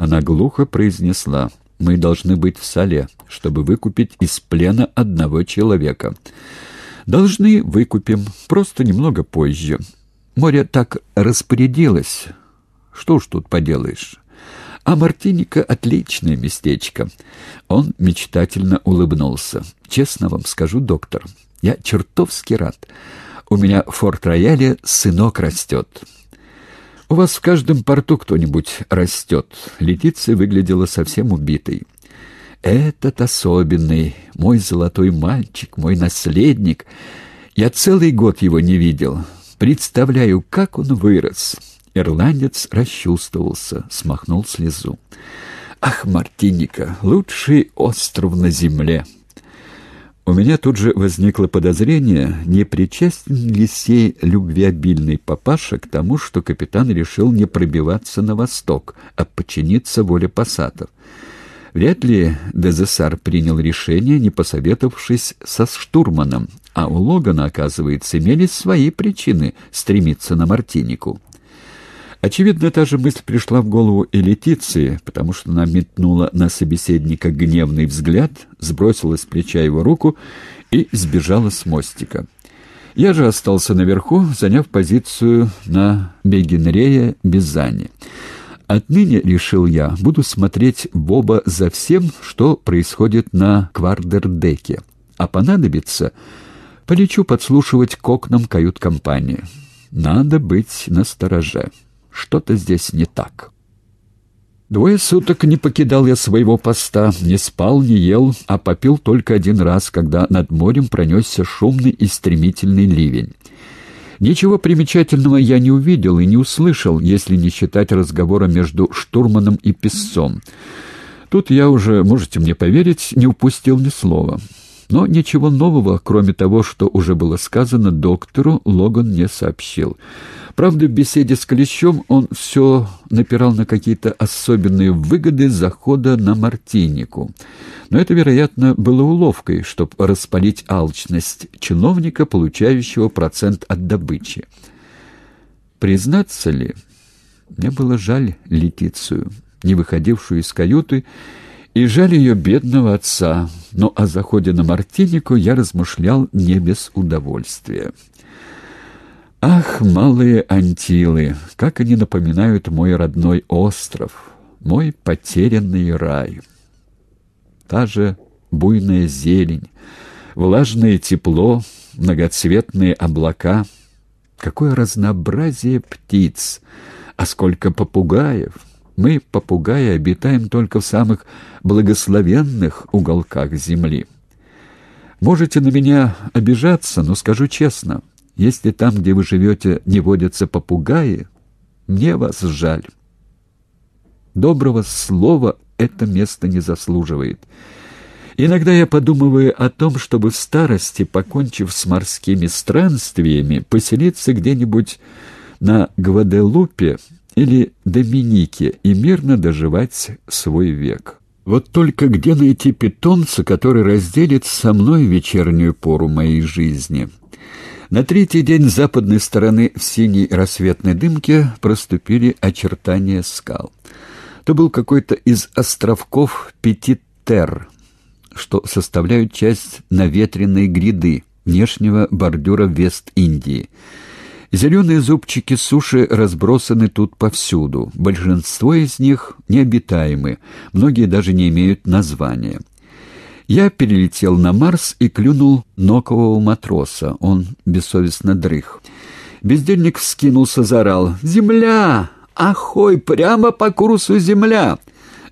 Она глухо произнесла, «Мы должны быть в Сале, чтобы выкупить из плена одного человека». «Должны выкупим, просто немного позже. Море так распорядилось. Что уж тут поделаешь». А Мартиника — отличное местечко. Он мечтательно улыбнулся. Честно вам скажу, доктор, я чертовски рад. У меня в Форт-Рояле сынок растет. «У вас в каждом порту кто-нибудь растет». Летиция выглядела совсем убитой. «Этот особенный, мой золотой мальчик, мой наследник. Я целый год его не видел. Представляю, как он вырос». Ирландец расчувствовался, смахнул слезу. «Ах, Мартиника, лучший остров на земле!» У меня тут же возникло подозрение, не причастен ли сей любвеобильный папаша к тому, что капитан решил не пробиваться на восток, а подчиниться воле пассатов. Вряд ли Дезессар принял решение, не посоветовавшись со штурманом, а у Логана, оказывается, имелись свои причины стремиться на Мартинику. Очевидно, та же мысль пришла в голову и Летиции, потому что она метнула на собеседника гневный взгляд, сбросила с плеча его руку и сбежала с мостика. Я же остался наверху, заняв позицию на Бегенрея Бизани. Отныне, решил я, буду смотреть Боба за всем, что происходит на Квардердеке, а понадобится, полечу подслушивать к окнам кают-компании. Надо быть настороже. Что-то здесь не так. Двое суток не покидал я своего поста, не спал, не ел, а попил только один раз, когда над морем пронесся шумный и стремительный ливень. Ничего примечательного я не увидел и не услышал, если не считать разговора между штурманом и песцом. Тут я уже, можете мне поверить, не упустил ни слова. Но ничего нового, кроме того, что уже было сказано доктору, Логан не сообщил. Правда, в беседе с Клещом он все напирал на какие-то особенные выгоды захода на Мартинику. Но это, вероятно, было уловкой, чтобы распалить алчность чиновника, получающего процент от добычи. Признаться ли, мне было жаль Летицию, не выходившую из каюты, и жаль ее бедного отца, но о заходе на Мартинику я размышлял не без удовольствия. Ах, малые Антилы, как они напоминают мой родной остров, мой потерянный рай. Та же буйная зелень, влажное тепло, многоцветные облака. Какое разнообразие птиц, а сколько попугаев! Мы, попугаи, обитаем только в самых благословенных уголках земли. Можете на меня обижаться, но скажу честно, если там, где вы живете, не водятся попугаи, мне вас жаль. Доброго слова это место не заслуживает. Иногда я подумываю о том, чтобы в старости, покончив с морскими странствиями, поселиться где-нибудь на Гваделупе или Доминике и мирно доживать свой век. Вот только где найти питомца, который разделит со мной вечернюю пору моей жизни?» На третий день с западной стороны в синей рассветной дымке проступили очертания скал. То был какой-то из островков Петитер, что составляют часть наветренной гряды внешнего бордюра Вест-Индии. Зеленые зубчики суши разбросаны тут повсюду. Большинство из них необитаемы, многие даже не имеют названия. Я перелетел на Марс и клюнул нокового матроса. Он бессовестно дрых. Бездельник вскинулся, заорал. «Земля! Ахой! Прямо по курсу земля!»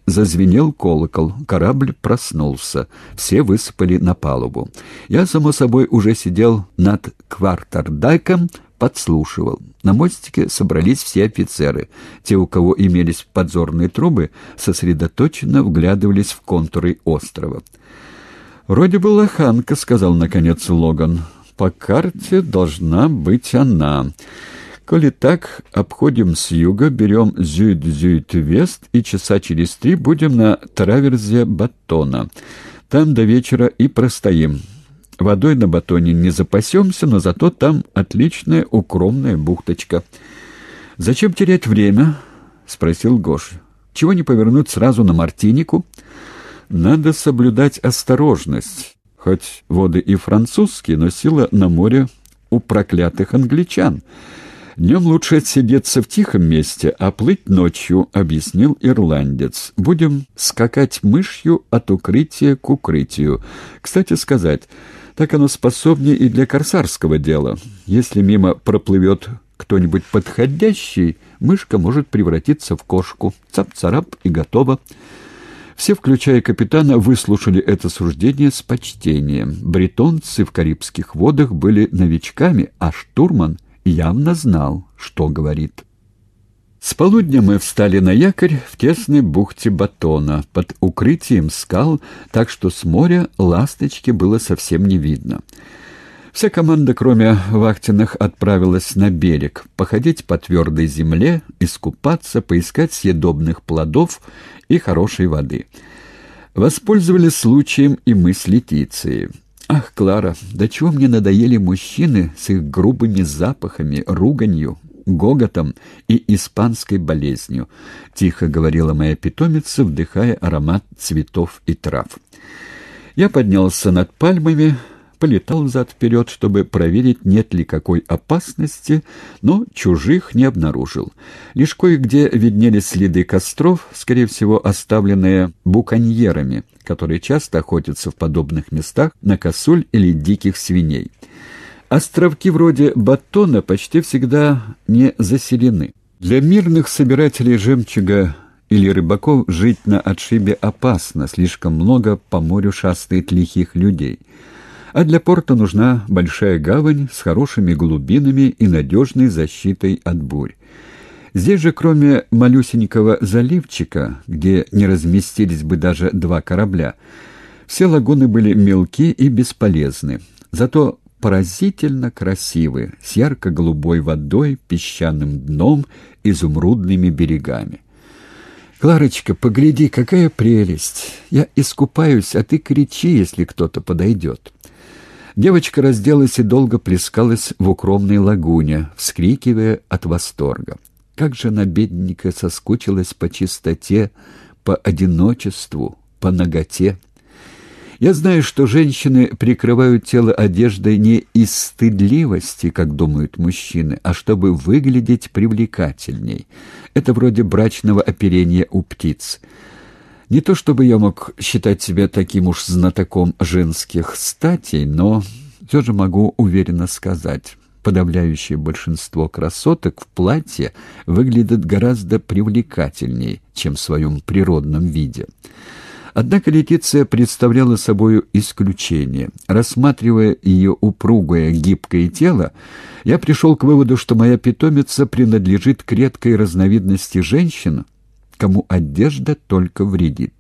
Зазвенел колокол. Корабль проснулся. Все высыпали на палубу. Я, само собой, уже сидел над квартердайком, подслушивал. На мостике собрались все офицеры. Те, у кого имелись подзорные трубы, сосредоточенно вглядывались в контуры острова. «Вроде бы лоханка», — сказал наконец Логан. «По карте должна быть она. Коли так, обходим с юга, берем зюит-зюит-вест и часа через три будем на траверзе Батона. Там до вечера и простоим. Водой на Батоне не запасемся, но зато там отличная укромная бухточка». «Зачем терять время?» — спросил Гош. Чего не повернуть сразу на Мартинику? Надо соблюдать осторожность. Хоть воды и французские, но сила на море у проклятых англичан. Днем лучше отсидеться в тихом месте, а плыть ночью, — объяснил ирландец. Будем скакать мышью от укрытия к укрытию. Кстати сказать, так оно способнее и для корсарского дела. Если мимо проплывет кто-нибудь подходящий, мышка может превратиться в кошку. Цап-царап и готово. Все, включая капитана, выслушали это суждение с почтением. Бретонцы в Карибских водах были новичками, а штурман явно знал, что говорит. С полудня мы встали на якорь в тесной бухте Батона, под укрытием скал, так что с моря ласточки было совсем не видно. Вся команда, кроме вахтенных, отправилась на берег, походить по твердой земле, искупаться, поискать съедобных плодов и хорошей воды. Воспользовались случаем и мы с Летицией. «Ах, Клара, да чего мне надоели мужчины с их грубыми запахами, руганью, гоготом и испанской болезнью», — тихо говорила моя питомица, вдыхая аромат цветов и трав. Я поднялся над пальмами, полетал взад-вперед, чтобы проверить, нет ли какой опасности, но чужих не обнаружил. Лишь кое-где виднелись следы костров, скорее всего, оставленные буконьерами, которые часто охотятся в подобных местах на косуль или диких свиней. Островки вроде Батона почти всегда не заселены. Для мирных собирателей жемчуга или рыбаков жить на отшибе опасно, слишком много по морю шастает лихих людей — а для порта нужна большая гавань с хорошими глубинами и надежной защитой от бурь. Здесь же, кроме малюсенького заливчика, где не разместились бы даже два корабля, все лагуны были мелки и бесполезны, зато поразительно красивы, с ярко-голубой водой, песчаным дном, изумрудными берегами. «Кларочка, погляди, какая прелесть! Я искупаюсь, а ты кричи, если кто-то подойдет». Девочка разделась и долго плескалась в укромной лагуне, вскрикивая от восторга. Как же она, бедненько, соскучилась по чистоте, по одиночеству, по ноготе. Я знаю, что женщины прикрывают тело одеждой не из стыдливости, как думают мужчины, а чтобы выглядеть привлекательней. Это вроде брачного оперения у птиц. Не то чтобы я мог считать себя таким уж знатоком женских статей, но все же могу уверенно сказать, подавляющее большинство красоток в платье выглядят гораздо привлекательнее, чем в своем природном виде. Однако Летиция представляла собою исключение. Рассматривая ее упругое, гибкое тело, я пришел к выводу, что моя питомица принадлежит к редкой разновидности женщин, кому одежда только вредит.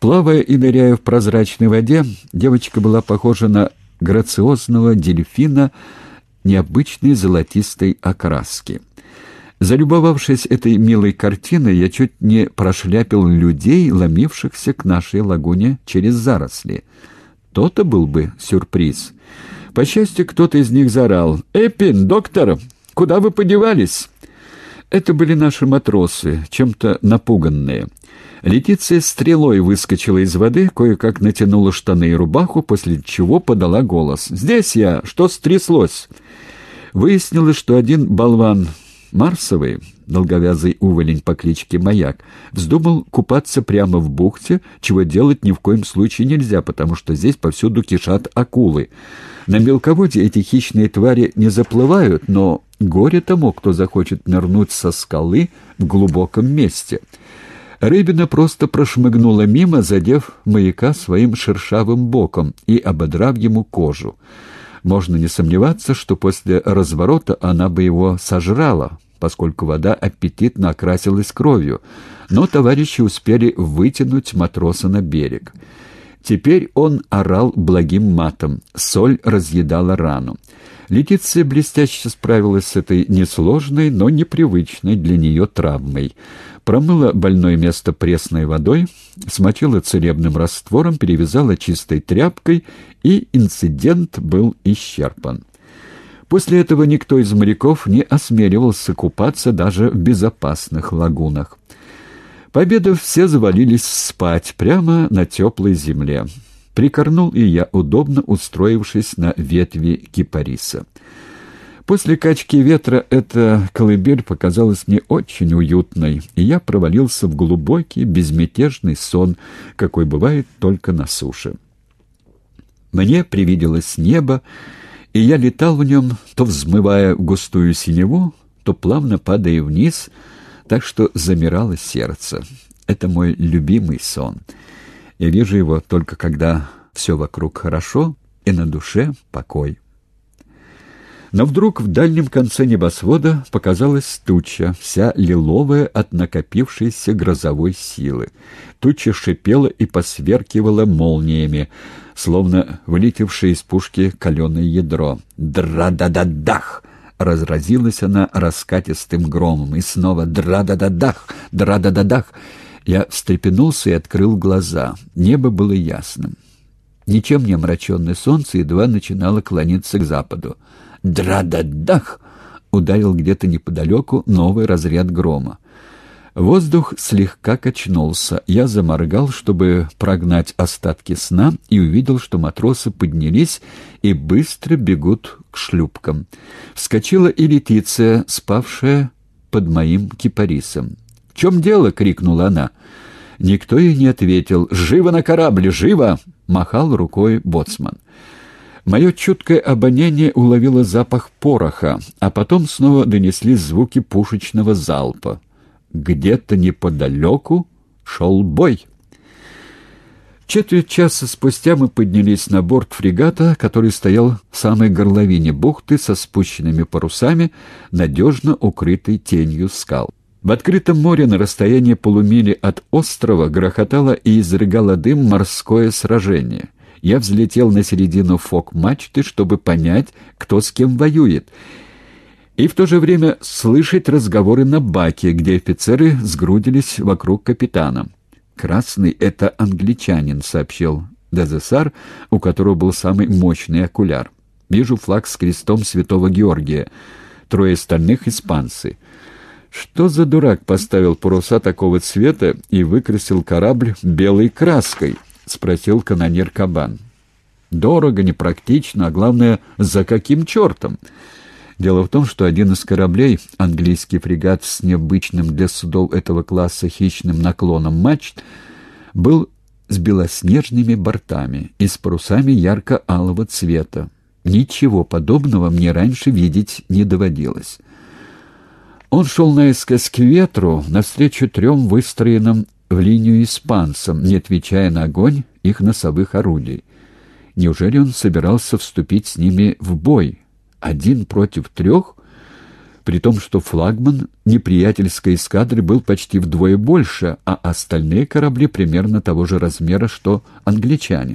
Плавая и ныряя в прозрачной воде, девочка была похожа на грациозного дельфина необычной золотистой окраски. Залюбовавшись этой милой картиной, я чуть не прошляпил людей, ломившихся к нашей лагуне через заросли. То-то был бы сюрприз. По счастью, кто-то из них заорал. «Эпин, доктор, куда вы подевались?» Это были наши матросы, чем-то напуганные. Летиция стрелой выскочила из воды, кое-как натянула штаны и рубаху, после чего подала голос. «Здесь я! Что стряслось?» Выяснилось, что один болван Марсовый, долговязый уволень по кличке Маяк, вздумал купаться прямо в бухте, чего делать ни в коем случае нельзя, потому что здесь повсюду кишат акулы. На мелководье эти хищные твари не заплывают, но горе тому, кто захочет нырнуть со скалы в глубоком месте. Рыбина просто прошмыгнула мимо, задев маяка своим шершавым боком и ободрав ему кожу. Можно не сомневаться, что после разворота она бы его сожрала, поскольку вода аппетитно окрасилась кровью, но товарищи успели вытянуть матроса на берег. Теперь он орал благим матом, соль разъедала рану. Летиция блестяще справилась с этой несложной, но непривычной для нее травмой. Промыла больное место пресной водой, смочила целебным раствором, перевязала чистой тряпкой, и инцидент был исчерпан. После этого никто из моряков не осмеливался купаться даже в безопасных лагунах. Пообедав, все завалились спать прямо на теплой земле. Прикорнул и я, удобно устроившись на ветви кипариса. После качки ветра эта колыбель показалась мне очень уютной, и я провалился в глубокий, безмятежный сон, какой бывает только на суше. Мне привиделось небо, и я летал в нем, то взмывая густую синеву, то плавно падая вниз, так что замирало сердце. Это мой любимый сон. Я вижу его только когда все вокруг хорошо и на душе покой. Но вдруг в дальнем конце небосвода показалась туча, вся лиловая от накопившейся грозовой силы. Туча шипела и посверкивала молниями, словно вылетевшее из пушки каленое ядро. «Дра-да-да-дах!» Разразилась она раскатистым громом, и снова «дра-да-да-дах! Дра-да-да-дах!» Я встрепенулся и открыл глаза. Небо было ясным. Ничем не омраченное солнце едва начинало клониться к западу. «Дра-да-дах!» ударил где-то неподалеку новый разряд грома. Воздух слегка качнулся. Я заморгал, чтобы прогнать остатки сна, и увидел, что матросы поднялись и быстро бегут к шлюпкам. Вскочила и Летиция, спавшая под моим кипарисом. «В чем дело?» — крикнула она. Никто ей не ответил. «Живо на корабль! Живо!» — махал рукой боцман. Мое чуткое обоняние уловило запах пороха, а потом снова донеслись звуки пушечного залпа. Где-то неподалеку шел бой. Четверть часа спустя мы поднялись на борт фрегата, который стоял в самой горловине бухты со спущенными парусами, надежно укрытой тенью скал. В открытом море на расстоянии полумили от острова грохотало и изрыгало дым морское сражение. Я взлетел на середину фок-мачты, чтобы понять, кто с кем воюет, и в то же время слышать разговоры на баке, где офицеры сгрудились вокруг капитана. «Красный — это англичанин», — сообщил Дезессар, у которого был самый мощный окуляр. «Вижу флаг с крестом святого Георгия. Трое остальных — испанцы». Что за дурак поставил паруса такого цвета и выкрасил корабль белой краской? — спросил канонер Кабан. — Дорого, непрактично, а главное, за каким чертом? Дело в том, что один из кораблей, английский фрегат с необычным для судов этого класса хищным наклоном мачт, был с белоснежными бортами и с парусами ярко-алого цвета. Ничего подобного мне раньше видеть не доводилось. Он шел наискось к ветру, навстречу трем выстроенным в линию испанцам, не отвечая на огонь их носовых орудий. Неужели он собирался вступить с ними в бой? Один против трех? При том, что флагман неприятельской эскадры был почти вдвое больше, а остальные корабли примерно того же размера, что англичанин.